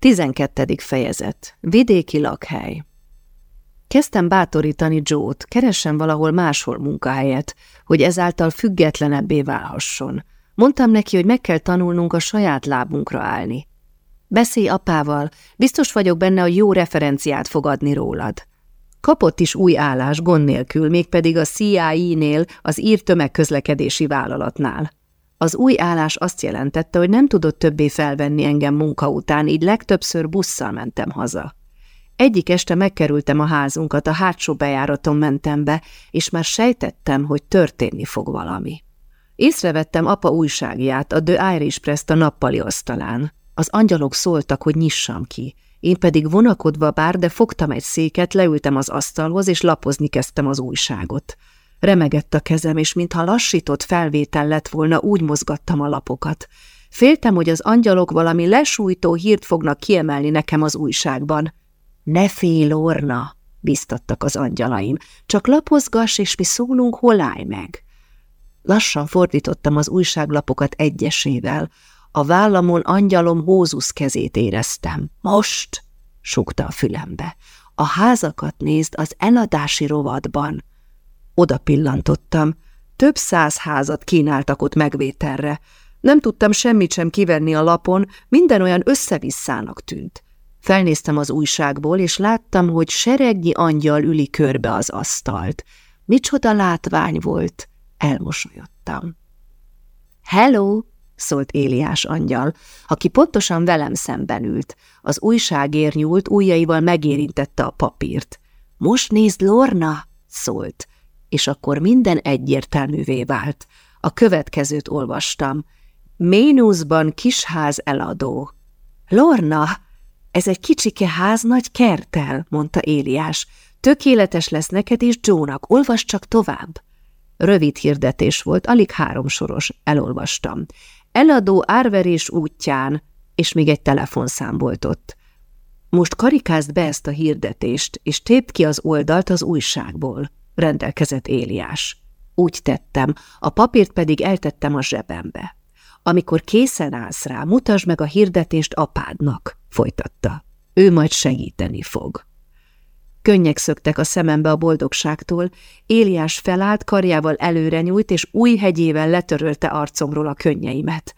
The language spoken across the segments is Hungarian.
12. fejezet. Vidéki lakhely. Kezdtem bátorítani Joe-t, keressen valahol máshol munkahelyet, hogy ezáltal függetlenebbé válhasson. Mondtam neki, hogy meg kell tanulnunk a saját lábunkra állni. Beszélj apával, biztos vagyok benne, hogy jó referenciát fog adni rólad. Kapott is új állás gond nélkül, mégpedig a CIA-nél, az ír tömegközlekedési vállalatnál. Az új állás azt jelentette, hogy nem tudott többé felvenni engem munka után, így legtöbbször busszal mentem haza. Egyik este megkerültem a házunkat, a hátsó bejáraton mentem be, és már sejtettem, hogy történni fog valami. Észrevettem apa újságját, a The Irish Press a nappali asztalán. Az angyalok szóltak, hogy nyissam ki. Én pedig vonakodva bár, de fogtam egy széket, leültem az asztalhoz, és lapozni kezdtem az újságot. Remegett a kezem, és mintha lassított felvétel lett volna, úgy mozgattam a lapokat. Féltem, hogy az angyalok valami lesújtó hírt fognak kiemelni nekem az újságban. Ne félj, Orna, biztattak az angyalaim, csak lapozgass, és mi szólunk, hol állj meg. Lassan fordítottam az újságlapokat egyesével. A vállamon angyalom Hózusz kezét éreztem. Most, sukta a fülembe, a házakat nézd az eladási rovadban. Oda pillantottam. Több száz házat kínáltak ott megvételre. Nem tudtam semmit sem kivenni a lapon, minden olyan összevisszának tűnt. Felnéztem az újságból, és láttam, hogy seregnyi angyal üli körbe az asztalt. Micsoda látvány volt, elmosolyodtam. Hello! szólt Éliás angyal, aki pontosan velem szemben ült. Az újságér nyúlt, ujjaival megérintette a papírt. Most nézd, Lorna! szólt és akkor minden egyértelművé vált. A következőt olvastam. Ménuszban kisház eladó. Lorna, ez egy kicsike ház nagy kertel, mondta Éliás. Tökéletes lesz neked és Jónak, olvas csak tovább. Rövid hirdetés volt, alig háromsoros, elolvastam. Eladó árverés útján, és még egy telefonszám volt ott. Most karikázd be ezt a hirdetést, és tépd ki az oldalt az újságból rendelkezett Éliás. Úgy tettem, a papírt pedig eltettem a zsebembe. Amikor készen állsz rá, mutasd meg a hirdetést apádnak, folytatta. Ő majd segíteni fog. Könnyek szöktek a szemembe a boldogságtól, Éliás felállt, karjával előre nyújt, és új hegyével letörölte arcomról a könnyeimet.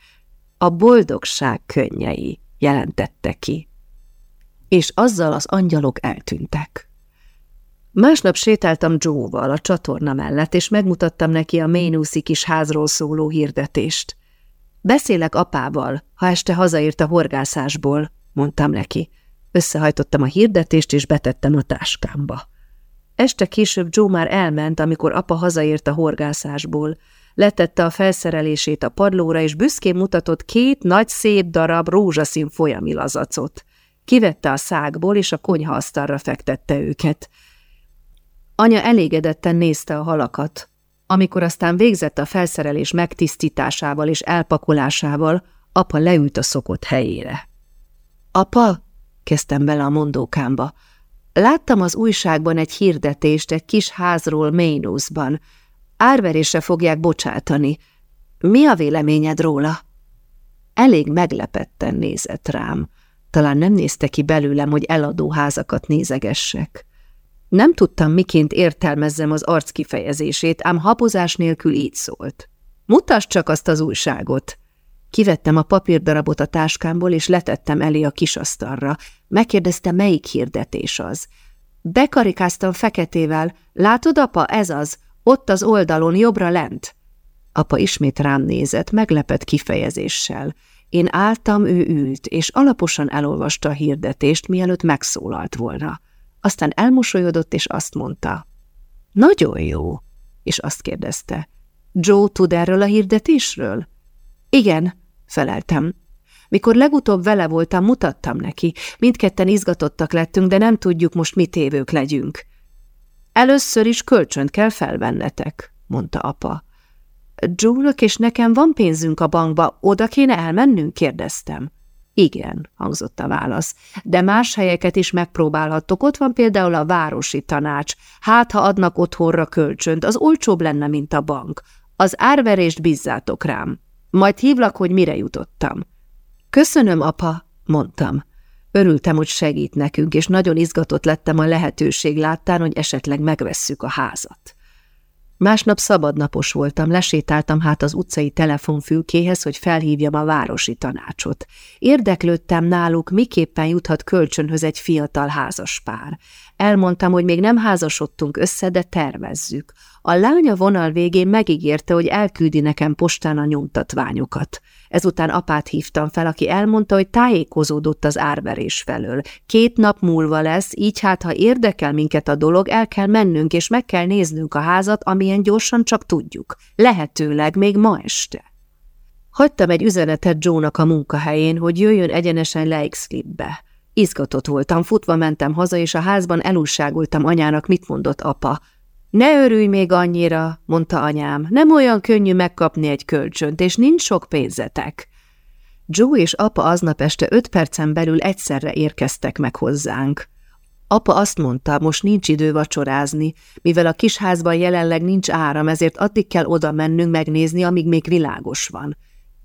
A boldogság könnyei, jelentette ki. És azzal az angyalok eltűntek. Másnap sétáltam Joe-val a csatorna mellett, és megmutattam neki a Mainuszi kis házról szóló hirdetést. Beszélek apával, ha este hazaért a horgászásból, mondtam neki. Összehajtottam a hirdetést, és betettem a táskámba. Este később Joe már elment, amikor apa hazaért a horgászásból. Letette a felszerelését a padlóra, és büszkén mutatott két nagy szép darab rózsaszín folyamilazacot. Kivette a szágból, és a konyhaasztalra fektette őket. Anya elégedetten nézte a halakat. Amikor aztán végzett a felszerelés megtisztításával és elpakolásával, apa leült a szokott helyére. Apa, kezdtem bele a mondókámba, láttam az újságban egy hirdetést egy kis házról Mainusban. Árverésre fogják bocsátani. Mi a véleményed róla? Elég meglepetten nézett rám. Talán nem nézte ki belőlem, hogy eladó házakat nézegessek. Nem tudtam, miként értelmezzem az arc kifejezését, ám habozás nélkül így szólt. Mutasd csak azt az újságot! Kivettem a papírdarabot a táskámból, és letettem elé a kisasztalra. Megkérdezte, melyik hirdetés az. Bekarikáztam feketével. Látod, apa, ez az. Ott az oldalon, jobbra lent. Apa ismét rám nézett, meglepett kifejezéssel. Én álltam, ő ült, és alaposan elolvasta a hirdetést, mielőtt megszólalt volna. Aztán elmosolyodott, és azt mondta. Nagyon jó. És azt kérdezte. Joe tud erről a hirdetésről? Igen, feleltem. Mikor legutóbb vele voltam, mutattam neki. Mindketten izgatottak lettünk, de nem tudjuk most mit évők legyünk. Először is kölcsönt kell felvennetek, mondta apa. Joe és nekem van pénzünk a bankba, oda kéne elmennünk, kérdeztem. Igen, hangzott a válasz, de más helyeket is megpróbálhattok. Ott van például a városi tanács. Hát, ha adnak otthonra kölcsönt, az olcsóbb lenne, mint a bank. Az árverést bízzátok rám. Majd hívlak, hogy mire jutottam. Köszönöm, apa, mondtam. Örültem, hogy segít nekünk, és nagyon izgatott lettem a lehetőség láttán, hogy esetleg megvesszük a házat. Másnap szabadnapos voltam, lesétáltam hát az utcai telefonfülkéhez, hogy felhívjam a városi tanácsot. Érdeklődtem náluk, miképpen juthat kölcsönhöz egy fiatal házaspár. Elmondtam, hogy még nem házasodtunk össze, de tervezzük. A lánya vonal végén megígérte, hogy elküldi nekem postán a nyomtatványokat. Ezután apát hívtam fel, aki elmondta, hogy tájékozódott az árverés felől. Két nap múlva lesz, így hát, ha érdekel minket a dolog, el kell mennünk, és meg kell néznünk a házat, amilyen gyorsan csak tudjuk. Lehetőleg még ma este. Hagytam egy üzenetet Joe-nak a munkahelyén, hogy jöjjön egyenesen Leixlipbe. Izgatott voltam, futva mentem haza, és a házban elújságoltam anyának, mit mondott apa. Ne örülj még annyira, mondta anyám, nem olyan könnyű megkapni egy kölcsönt, és nincs sok pénzetek. Joe és apa aznap este öt percen belül egyszerre érkeztek meg hozzánk. Apa azt mondta, most nincs idő vacsorázni, mivel a kisházban jelenleg nincs áram, ezért addig kell oda mennünk megnézni, amíg még világos van.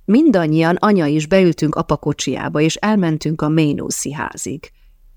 Mindannyian anya is beültünk apa kocsiába, és elmentünk a Maynoosi házig.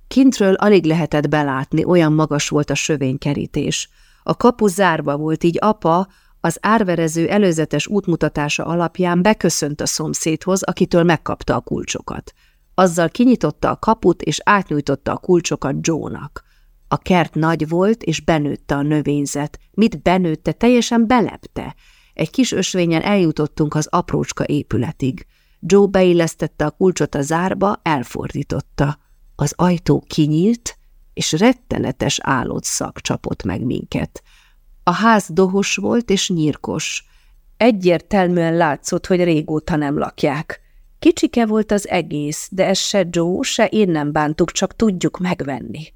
Kintről alig lehetett belátni, olyan magas volt a sövénykerítés. A kapu zárva volt, így apa az árverező előzetes útmutatása alapján beköszönt a szomszédhoz, akitől megkapta a kulcsokat. Azzal kinyitotta a kaput, és átnyújtotta a kulcsokat Joe-nak. A kert nagy volt, és benőtte a növényzet. Mit benőtte, teljesen belepte. Egy kis ösvényen eljutottunk az aprócska épületig. Joe beillesztette a kulcsot a zárba, elfordította. Az ajtó kinyílt, és rettenetes állott szak csapott meg minket. A ház dohos volt és nyírkos. Egyértelműen látszott, hogy régóta nem lakják. Kicsike volt az egész, de ez se Joe, se én nem bántuk, csak tudjuk megvenni.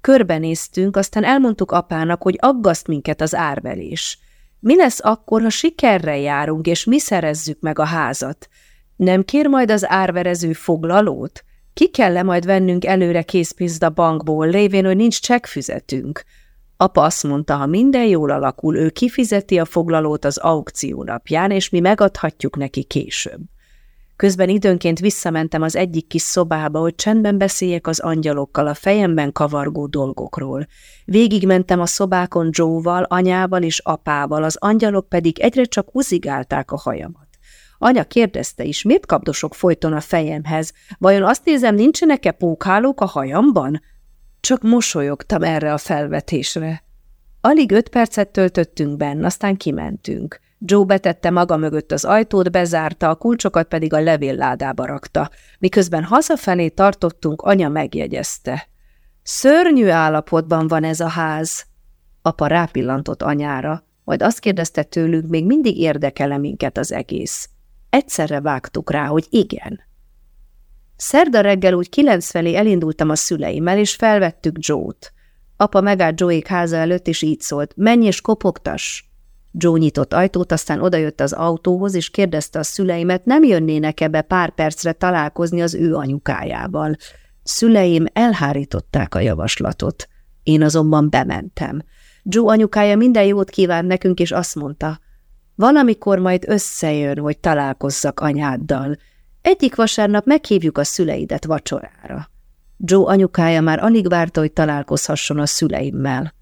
Körbenéztünk, aztán elmondtuk apának, hogy aggaszt minket az árvelés. Mi lesz akkor, ha sikerrel járunk, és mi szerezzük meg a házat? Nem kér majd az árverező foglalót? Ki kell majd vennünk előre készpénzt bankból, lévén, hogy nincs csekkfüzetünk? Apa azt mondta, ha minden jól alakul, ő kifizeti a foglalót az aukció napján, és mi megadhatjuk neki később. Közben időnként visszamentem az egyik kis szobába, hogy csendben beszéljek az angyalokkal a fejemben kavargó dolgokról. Végigmentem a szobákon Joe-val, anyával és apával, az angyalok pedig egyre csak uzigálták a hajamat. Anya kérdezte is, miért kapdosok folyton a fejemhez? Vajon azt nézem, nincsenek-e pókhálók a hajamban? Csak mosolyogtam erre a felvetésre. Alig öt percet töltöttünk benn, aztán kimentünk. Joe betette maga mögött az ajtót, bezárta, a kulcsokat pedig a levélládába rakta. Miközben hazafelé tartottunk, anya megjegyezte. Szörnyű állapotban van ez a ház. Apa rápillantott anyára, majd azt kérdezte tőlünk, még mindig érdekele minket az egész. Egyszerre vágtuk rá, hogy igen. Szerda reggel úgy kilenc felé elindultam a szüleimmel, és felvettük Joe-t. Apa megállt Joe-ék háza előtt, és így szólt, menj és kopogtass! Joe nyitott ajtót, aztán odajött az autóhoz, és kérdezte a szüleimet, nem jönnének ebbe pár percre találkozni az ő anyukájával. Szüleim elhárították a javaslatot. Én azonban bementem. Joe anyukája minden jót kívánt nekünk, és azt mondta, Valamikor majd összejön, hogy találkozzak anyáddal. Egyik vasárnap meghívjuk a szüleidet vacsorára. Joe anyukája már alig várta, hogy találkozhasson a szüleimmel.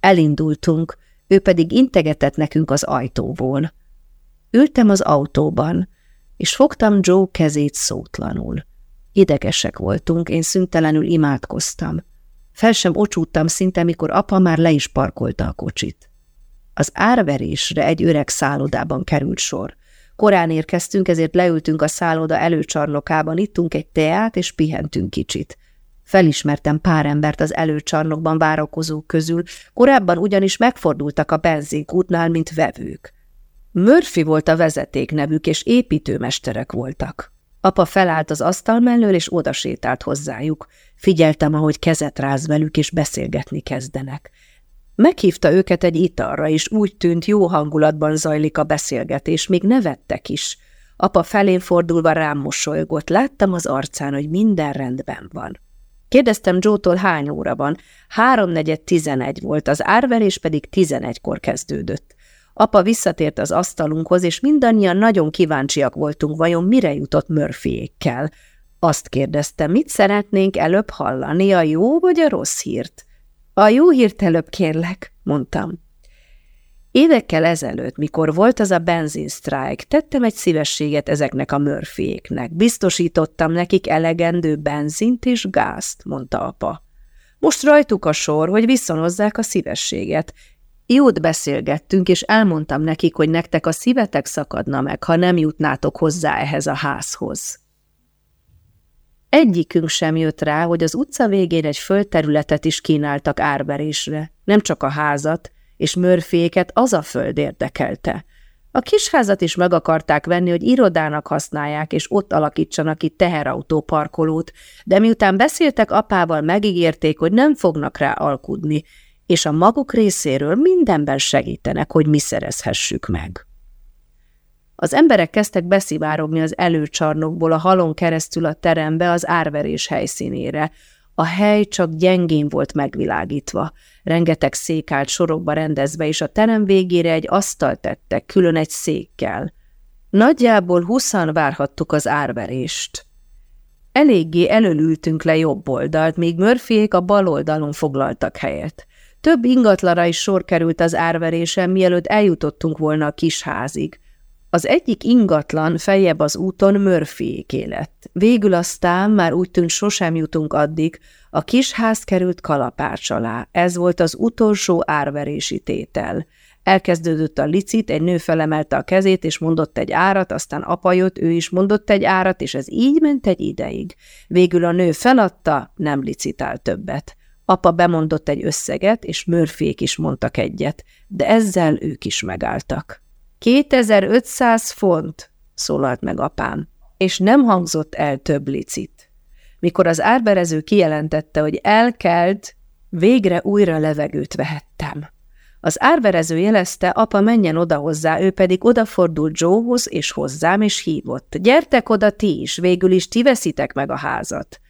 Elindultunk, ő pedig integetett nekünk az ajtóból. Ültem az autóban, és fogtam Joe kezét szótlanul. Idegesek voltunk, én szüntelenül imádkoztam. Fel sem ocsúttam szinte, mikor apa már le is parkolta a kocsit. Az árverésre egy öreg szállodában került sor. Korán érkeztünk, ezért leültünk a szálloda előcsarnokában, ittunk egy teát és pihentünk kicsit. Felismertem pár embert az előcsarnokban várakozók közül, korábban ugyanis megfordultak a benzinkútnál, mint vevők. Murphy volt a vezeték nevük, és építőmesterek voltak. Apa felállt az asztal mellől, és odasétált hozzájuk. Figyeltem, ahogy kezet ráz velük, és beszélgetni kezdenek. Meghívta őket egy italra, és úgy tűnt, jó hangulatban zajlik a beszélgetés, még nevettek is. Apa felén fordulva rám mosolygott, láttam az arcán, hogy minden rendben van. Kérdeztem Joe-tól hány óra van. Háromnegyed tizenegy volt, az árverés pedig tizenegykor kezdődött. Apa visszatért az asztalunkhoz, és mindannyian nagyon kíváncsiak voltunk, vajon mire jutott Murphyékkel. Azt kérdezte, mit szeretnénk előbb hallani, a jó vagy a rossz hírt? A jó hírt előbb kérlek, mondtam. Évekkel ezelőtt, mikor volt az a benzinsztrájk, tettem egy szívességet ezeknek a mörfiéknek. Biztosítottam nekik elegendő benzint és gázt, mondta apa. Most rajtuk a sor, hogy viszonozzák a szívességet. Jót beszélgettünk, és elmondtam nekik, hogy nektek a szívetek szakadna meg, ha nem jutnátok hozzá ehhez a házhoz. Egyikünk sem jött rá, hogy az utca végén egy földterületet is kínáltak árverésre, nem csak a házat, és mörféket az a föld érdekelte. A kisházat is meg akarták venni, hogy irodának használják, és ott alakítsanak ki teherautó parkolót, de miután beszéltek apával, megígérték, hogy nem fognak rá alkudni, és a maguk részéről mindenben segítenek, hogy mi szerezhessük meg. Az emberek kezdtek beszivárogni az előcsarnokból a halon keresztül a terembe az árverés helyszínére. A hely csak gyengén volt megvilágítva. Rengeteg szék állt sorokba rendezve, és a terem végére egy asztalt tettek, külön egy székkel. Nagyjából huszan várhattuk az árverést. Eléggé elölültünk le jobb oldalt, míg Murphyék a bal oldalon foglaltak helyet. Több ingatlara is sor került az árverésen, mielőtt eljutottunk volna a kis házig. Az egyik ingatlan feljebb az úton Murphyéké lett. Végül aztán már úgy tűnt sosem jutunk addig, a kis ház került kalapács alá. Ez volt az utolsó árverési tétel. Elkezdődött a licit, egy nő felemelte a kezét, és mondott egy árat, aztán apa jött, ő is mondott egy árat, és ez így ment egy ideig. Végül a nő feladta, nem licitál többet. Apa bemondott egy összeget, és Murphyék is mondtak egyet, de ezzel ők is megálltak. 2500 font, szólalt meg apám, és nem hangzott el több licit. Mikor az árberező kijelentette, hogy elkelt, végre újra levegőt vehettem. Az árverező jelezte, apa menjen oda hozzá, ő pedig odafordult Joehoz és hozzám, és hívott. Gyertek oda ti is, végül is ti veszitek meg a házat.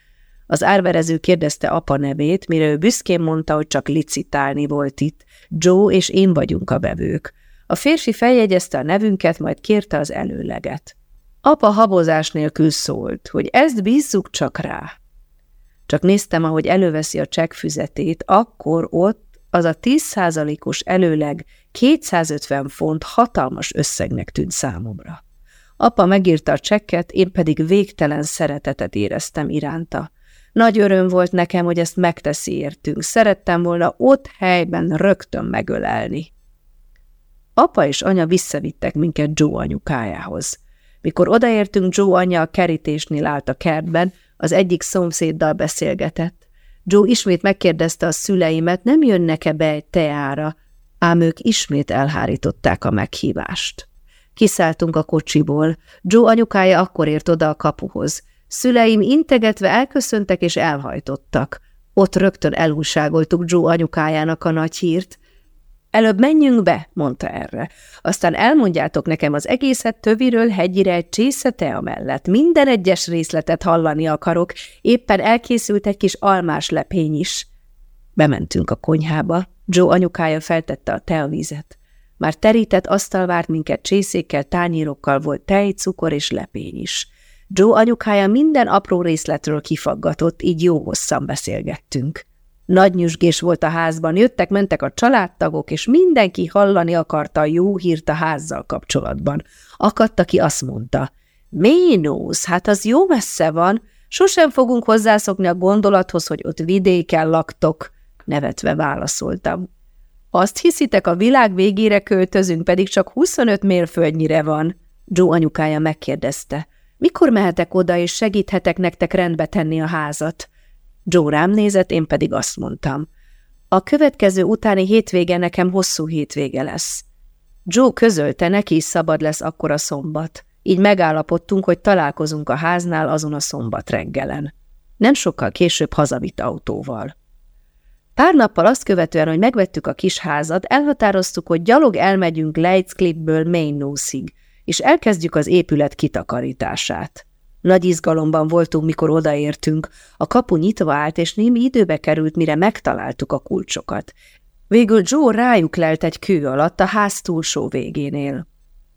Az árverező kérdezte apa nevét, mire ő büszkén mondta, hogy csak licitálni volt itt. Joe és én vagyunk a bevők. A férfi feljegyezte a nevünket, majd kérte az előleget. Apa habozás nélkül szólt, hogy ezt bízzuk csak rá. Csak néztem, ahogy előveszi a csekkfüzetét, akkor ott az a 10%-os előleg 250 font hatalmas összegnek tűnt számomra. Apa megírta a csekket, én pedig végtelen szeretetet éreztem iránta. Nagy öröm volt nekem, hogy ezt megteszi értünk. Szerettem volna ott helyben rögtön megölelni. Apa és anya visszavittek minket Joe anyukájához. Mikor odaértünk, Joe anyja a kerítésnél állt a kertben, az egyik szomszéddal beszélgetett. Joe ismét megkérdezte a szüleimet, nem jönnek-e be egy teára, ám ők ismét elhárították a meghívást. Kiszálltunk a kocsiból. Joe anyukája akkor ért oda a kapuhoz. Szüleim integetve elköszöntek és elhajtottak. Ott rögtön elúságoltuk Joe anyukájának a nagy hírt. Előbb menjünk be, mondta erre. Aztán elmondjátok nekem az egészet töviről hegyire egy csésze tea mellett. Minden egyes részletet hallani akarok, éppen elkészült egy kis almás lepény is. Bementünk a konyhába, Joe anyukája feltette a teavízet. Már terített asztal várt minket csészékkel, tányírokkal volt tej, cukor és lepény is. Joe anyukája minden apró részletről kifaggatott, így jó hosszan beszélgettünk. Nagy nyüzsgés volt a házban, jöttek-mentek a családtagok, és mindenki hallani akarta a jó hírt a házzal kapcsolatban. Akadt, aki azt mondta, Ménusz, hát az jó messze van, sosem fogunk hozzászokni a gondolathoz, hogy ott vidéken laktok, nevetve válaszoltam. Azt hiszitek, a világ végére költözünk, pedig csak 25 mérföldnyire van? Joe anyukája megkérdezte. Mikor mehetek oda, és segíthetek nektek rendbe tenni a házat? Joe rám nézett, én pedig azt mondtam. A következő utáni hétvége nekem hosszú hétvége lesz. Joe közölte, neki is szabad lesz akkor a szombat. Így megállapodtunk, hogy találkozunk a háznál azon a szombat reggelen. Nem sokkal később hazavitt autóval. Pár nappal azt követően, hogy megvettük a kis házat, elhatároztuk, hogy gyalog elmegyünk Leitz-Clipből Maine-Nosig, és elkezdjük az épület kitakarítását. Nagy izgalomban voltunk, mikor odaértünk. A kapu nyitva állt, és némi időbe került, mire megtaláltuk a kulcsokat. Végül Joe rájuk lelt egy kő alatt a ház túlsó végénél.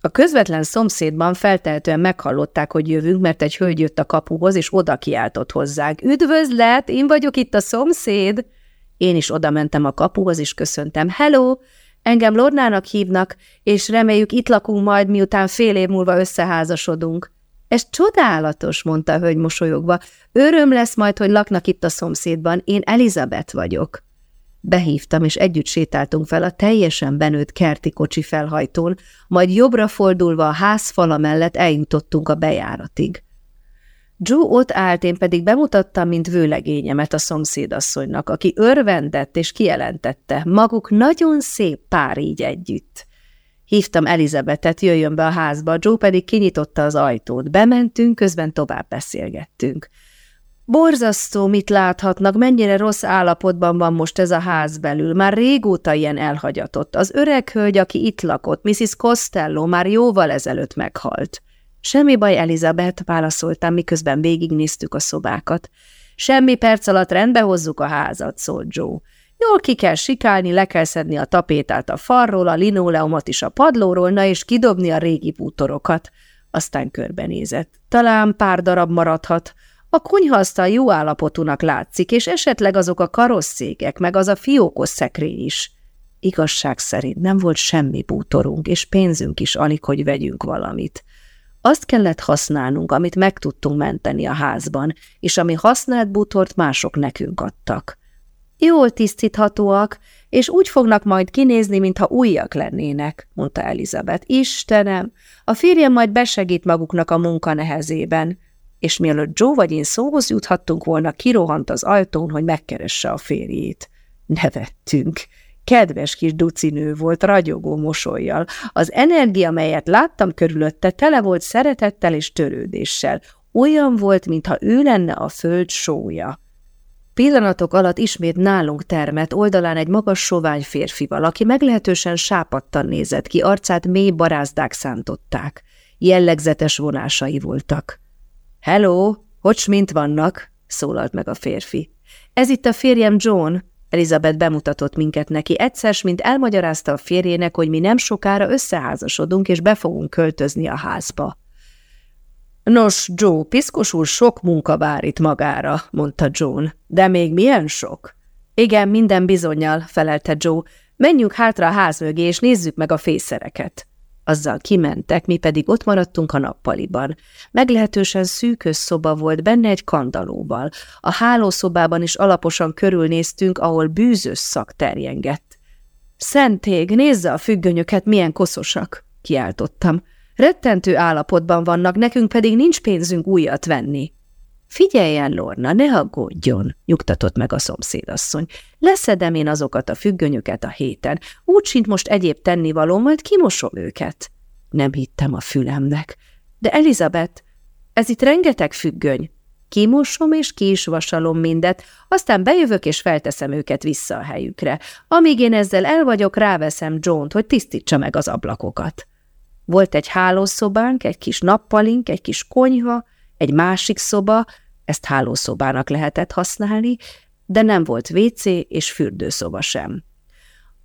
A közvetlen szomszédban feltehetően meghallották, hogy jövünk, mert egy hölgy jött a kapuhoz, és oda kiáltott hozzánk. Üdvözlet, én vagyok itt a szomszéd! Én is oda mentem a kapuhoz, és köszöntem. Hello, engem Lornának hívnak, és reméljük itt lakunk majd, miután fél év múlva összeházasodunk. Ez csodálatos, mondta a hölgy mosolyogva. Öröm lesz majd, hogy laknak itt a szomszédban. Én Elizabeth vagyok. Behívtam, és együtt sétáltunk fel a teljesen benőtt kerti kocsi felhajtón, majd jobbra fordulva a ház fala mellett eljutottunk a bejáratig. Joe ott állt, én pedig bemutattam, mint vőlegényemet a szomszédasszonynak, aki örvendett és kijelentette, maguk nagyon szép pár így együtt. Hívtam Elizabetet, jöjjön be a házba, Joe pedig kinyitotta az ajtót. Bementünk, közben tovább beszélgettünk. Borzasztó, mit láthatnak, mennyire rossz állapotban van most ez a ház belül. Már régóta ilyen elhagyatott. Az öreg hölgy, aki itt lakott, Mrs. Costello, már jóval ezelőtt meghalt. Semmi baj, Elizabeth, válaszoltam, miközben végignéztük a szobákat. Semmi perc alatt rendbe hozzuk a házat, szólt Joe. Jól ki kell sikálni, le kell szedni a tapétát a farról, a linoleumot is a padlóról, na és kidobni a régi bútorokat. Aztán körbenézett. Talán pár darab maradhat. A konyhasztal jó állapotúnak látszik, és esetleg azok a karosszékek, meg az a fiókos szekrény is. Igazság szerint nem volt semmi bútorunk, és pénzünk is alig, hogy vegyünk valamit. Azt kellett használnunk, amit meg tudtunk menteni a házban, és ami használt bútort mások nekünk adtak. Jól tisztíthatóak, és úgy fognak majd kinézni, mintha újak lennének, mondta Elizabeth. Istenem, a férjem majd besegít maguknak a munka nehezében. És mielőtt Joe vagy én szóhoz juthattunk volna, kirohant az ajtón, hogy megkeresse a férjét. Nevettünk. Kedves kis ducinő volt, ragyogó mosolyjal. Az energia, melyet láttam körülötte, tele volt szeretettel és törődéssel. Olyan volt, mintha ő lenne a föld sója. Pillanatok alatt ismét nálunk termett oldalán egy magas sovány férfival, aki meglehetősen sápadtan nézett ki, arcát mély barázdák szántották. Jellegzetes vonásai voltak. – Hello, hogy mint vannak? – szólalt meg a férfi. – Ez itt a férjem John. Elizabeth bemutatott minket neki egyszer, mint elmagyarázta a férjének, hogy mi nem sokára összeházasodunk, és be fogunk költözni a házba. Nos, Joe, piszkos úr sok munka vár itt magára, mondta John. De még milyen sok? Igen, minden bizonyal, felelte Joe. Menjünk hátra a ház mögé, és nézzük meg a fészereket. Azzal kimentek, mi pedig ott maradtunk a nappaliban. Meglehetősen szűkös szoba volt benne egy kandalóval. A hálószobában is alaposan körülnéztünk, ahol bűzös szak terjengett. Szentég, nézze a függönyöket, milyen koszosak, kiáltottam. Rettentő állapotban vannak, nekünk pedig nincs pénzünk újat venni. Figyeljen, Lorna, ne aggódjon, nyugtatott meg a szomszédasszony. Leszedem én azokat a függönyöket a héten, úgy sint most egyéb tennivaló, majd kimosom őket. Nem hittem a fülemnek. De Elizabeth, ez itt rengeteg függöny. Kimosom és ki is vasalom mindet, aztán bejövök és felteszem őket vissza a helyükre. Amíg én ezzel el vagyok, ráveszem John-t, hogy tisztítsa meg az ablakokat. Volt egy hálószobánk, egy kis nappalink, egy kis konyha, egy másik szoba, ezt hálószobának lehetett használni, de nem volt WC és fürdőszoba sem.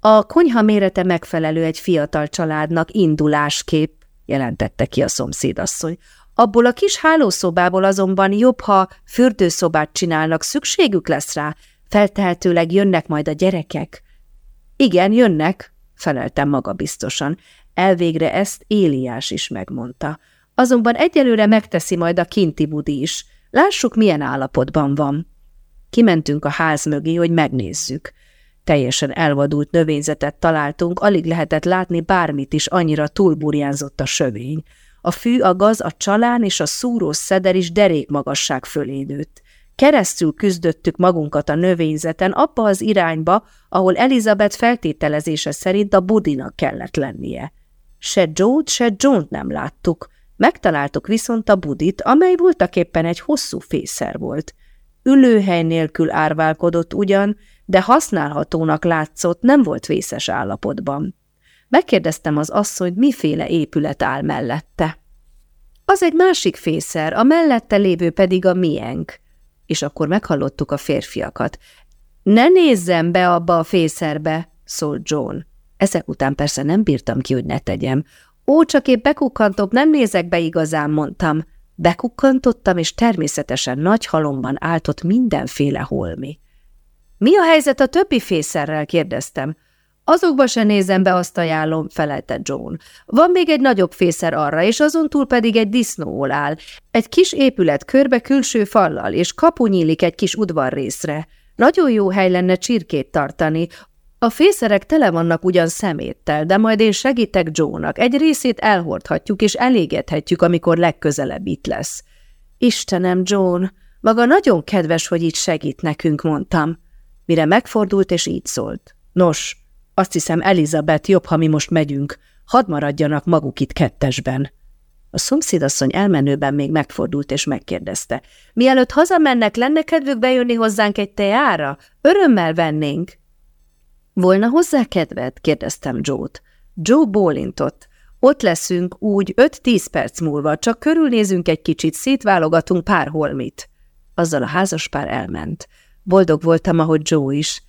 A konyha mérete megfelelő egy fiatal családnak indulásképp, jelentette ki a szomszédasszony. Abból a kis hálószobából azonban jobb, ha fürdőszobát csinálnak, szükségük lesz rá, feltehetőleg jönnek majd a gyerekek. Igen, jönnek, feleltem magabiztosan. Elvégre ezt Éliás is megmondta. Azonban egyelőre megteszi majd a kinti budi is. Lássuk, milyen állapotban van. Kimentünk a ház mögé, hogy megnézzük. Teljesen elvadult növényzetet találtunk, alig lehetett látni bármit is, annyira túlburjánzott a sövény. A fű, a gaz, a csalán és a szúrós szeder is derék magasság fölé nőtt. Keresztül küzdöttük magunkat a növényzeten abba az irányba, ahol Elizabeth feltételezése szerint a budinak kellett lennie. Se Joe-t, se John-t nem láttuk. Megtaláltuk viszont a budit, amely voltaképpen egy hosszú fészer volt. Ülőhely nélkül árválkodott ugyan, de használhatónak látszott, nem volt vészes állapotban. Megkérdeztem az asszonyt, miféle épület áll mellette. Az egy másik fészer, a mellette lévő pedig a miénk. És akkor meghallottuk a férfiakat. Ne nézzem be abba a fészerbe, szólt John. Ezek után persze nem bírtam ki, hogy ne tegyem. Ó, csak épp bekukkantok, nem nézek be igazán, mondtam. Bekukkantottam, és természetesen nagy halomban áltott mindenféle holmi. Mi a helyzet a többi fészerrel? kérdeztem. Azokba se nézem be, azt ajánlom, felelte John. Van még egy nagyobb fészer arra, és azon túl pedig egy disznó áll. Egy kis épület körbe külső fallal, és kapu nyílik egy kis udvarrészre. Nagyon jó hely lenne csirkét tartani. A fészerek tele vannak ugyan szeméttel, de majd én segítek Joe-nak. Egy részét elhordhatjuk és elégethetjük, amikor legközelebb itt lesz. Istenem, John, maga nagyon kedves, hogy itt segít nekünk, mondtam. Mire megfordult és így szólt. Nos, azt hiszem, Elizabeth, jobb, ha mi most megyünk. Hadd maradjanak maguk itt kettesben. A szomszédasszony elmenőben még megfordult és megkérdezte. Mielőtt hazamennek, lenne kedvük bejönni hozzánk egy teára? Örömmel vennénk. Volna hozzá kedved? kérdeztem Joe-t. Joe bólintott. Ott leszünk úgy öt-tíz perc múlva, csak körülnézünk egy kicsit, szétválogatunk pár holmit. Azzal a házaspár elment. Boldog voltam, ahogy Joe is.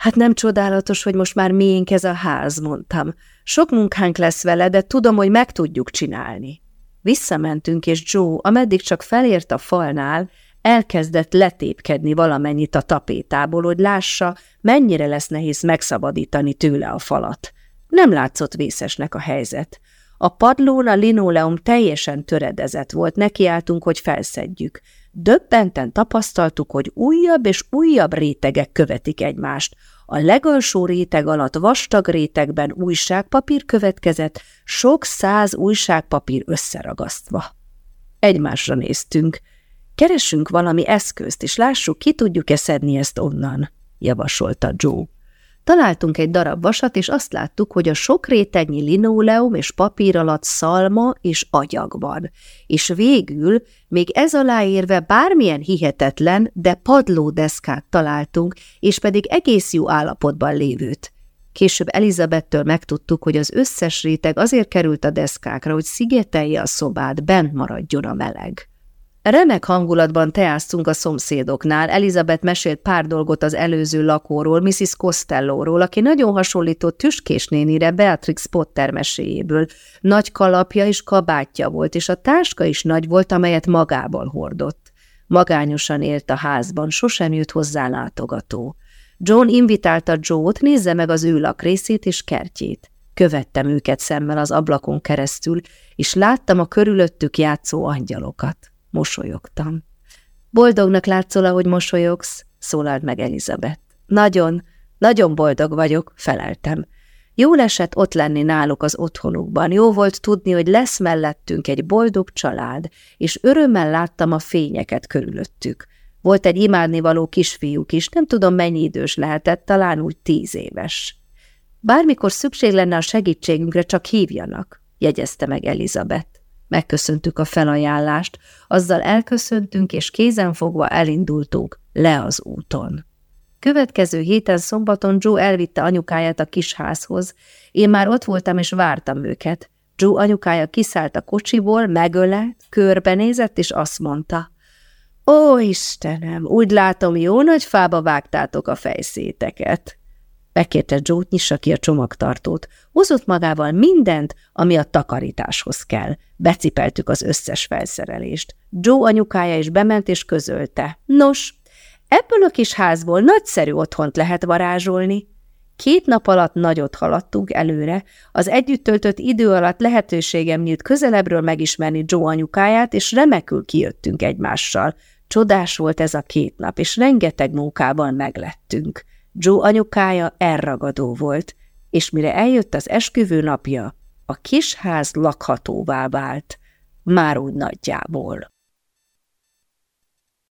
Hát nem csodálatos, hogy most már miénk ez a ház, mondtam. Sok munkánk lesz vele, de tudom, hogy meg tudjuk csinálni. Visszamentünk, és Joe, ameddig csak felért a falnál, elkezdett letépkedni valamennyit a tapétából, hogy lássa, mennyire lesz nehéz megszabadítani tőle a falat. Nem látszott vészesnek a helyzet. A padlón a linoleum teljesen töredezett volt, nekiálltunk, hogy felszedjük. Döbbenten tapasztaltuk, hogy újabb és újabb rétegek követik egymást. A legalsó réteg alatt vastag rétegben újságpapír következett, sok száz újságpapír összeragasztva. Egymásra néztünk. Keressünk valami eszközt, és lássuk, ki tudjuk-e szedni ezt onnan, javasolta Joe. Találtunk egy darab vasat, és azt láttuk, hogy a sok rétegnyi linoleum és papír alatt szalma és agyag van, és végül még ez alá bármilyen hihetetlen, de padlódeszkát találtunk, és pedig egész jó állapotban lévőt. Később Elizabettől megtudtuk, hogy az összes réteg azért került a deszkákra, hogy szigetelje a szobát, bent maradjon a meleg. Remek hangulatban teáztunk a szomszédoknál, Elizabeth mesélt pár dolgot az előző lakóról, Mrs. Costellóról, aki nagyon hasonlított Tüskés nénire Beatrix Potter meséjéből. Nagy kalapja és kabátja volt, és a táska is nagy volt, amelyet magával hordott. Magányosan élt a házban, sosem jött hozzá látogató. John invitálta Joe-t, nézze meg az ő lakrészét és kertjét. Követtem őket szemmel az ablakon keresztül, és láttam a körülöttük játszó angyalokat. Mosolyogtam. Boldognak látszol, ahogy mosolyogsz, szólalt meg Elizabeth. Nagyon, nagyon boldog vagyok, feleltem. Jó esett ott lenni náluk az otthonukban, jó volt tudni, hogy lesz mellettünk egy boldog család, és örömmel láttam a fényeket körülöttük. Volt egy imádnivaló kisfiúk is, nem tudom mennyi idős lehetett, talán úgy tíz éves. Bármikor szükség lenne a segítségünkre, csak hívjanak, jegyezte meg Elizabeth. Megköszöntük a felajánlást, azzal elköszöntünk, és kézenfogva elindultunk le az úton. Következő héten szombaton Joe elvitte anyukáját a kisházhoz. Én már ott voltam, és vártam őket. Joe anyukája kiszállt a kocsiból, megölelt, körbenézett, és azt mondta, Ó, Istenem, úgy látom, jó nagy fába vágtátok a fejszéteket. Bekérte Joe-t, nyissa ki a csomagtartót. Hozott magával mindent, ami a takarításhoz kell. Becipeltük az összes felszerelést. Joe anyukája is bement és közölte. Nos, ebből a kis házból nagyszerű otthont lehet varázsolni. Két nap alatt nagyot haladtunk előre, az együtt töltött idő alatt lehetőségem nyílt közelebbről megismerni Joe anyukáját, és remekül kijöttünk egymással. Csodás volt ez a két nap, és rengeteg munkában meglettünk. Joe anyukája elragadó volt, és mire eljött az esküvő napja, a kis ház lakhatóvá vált, már úgy nagyjából.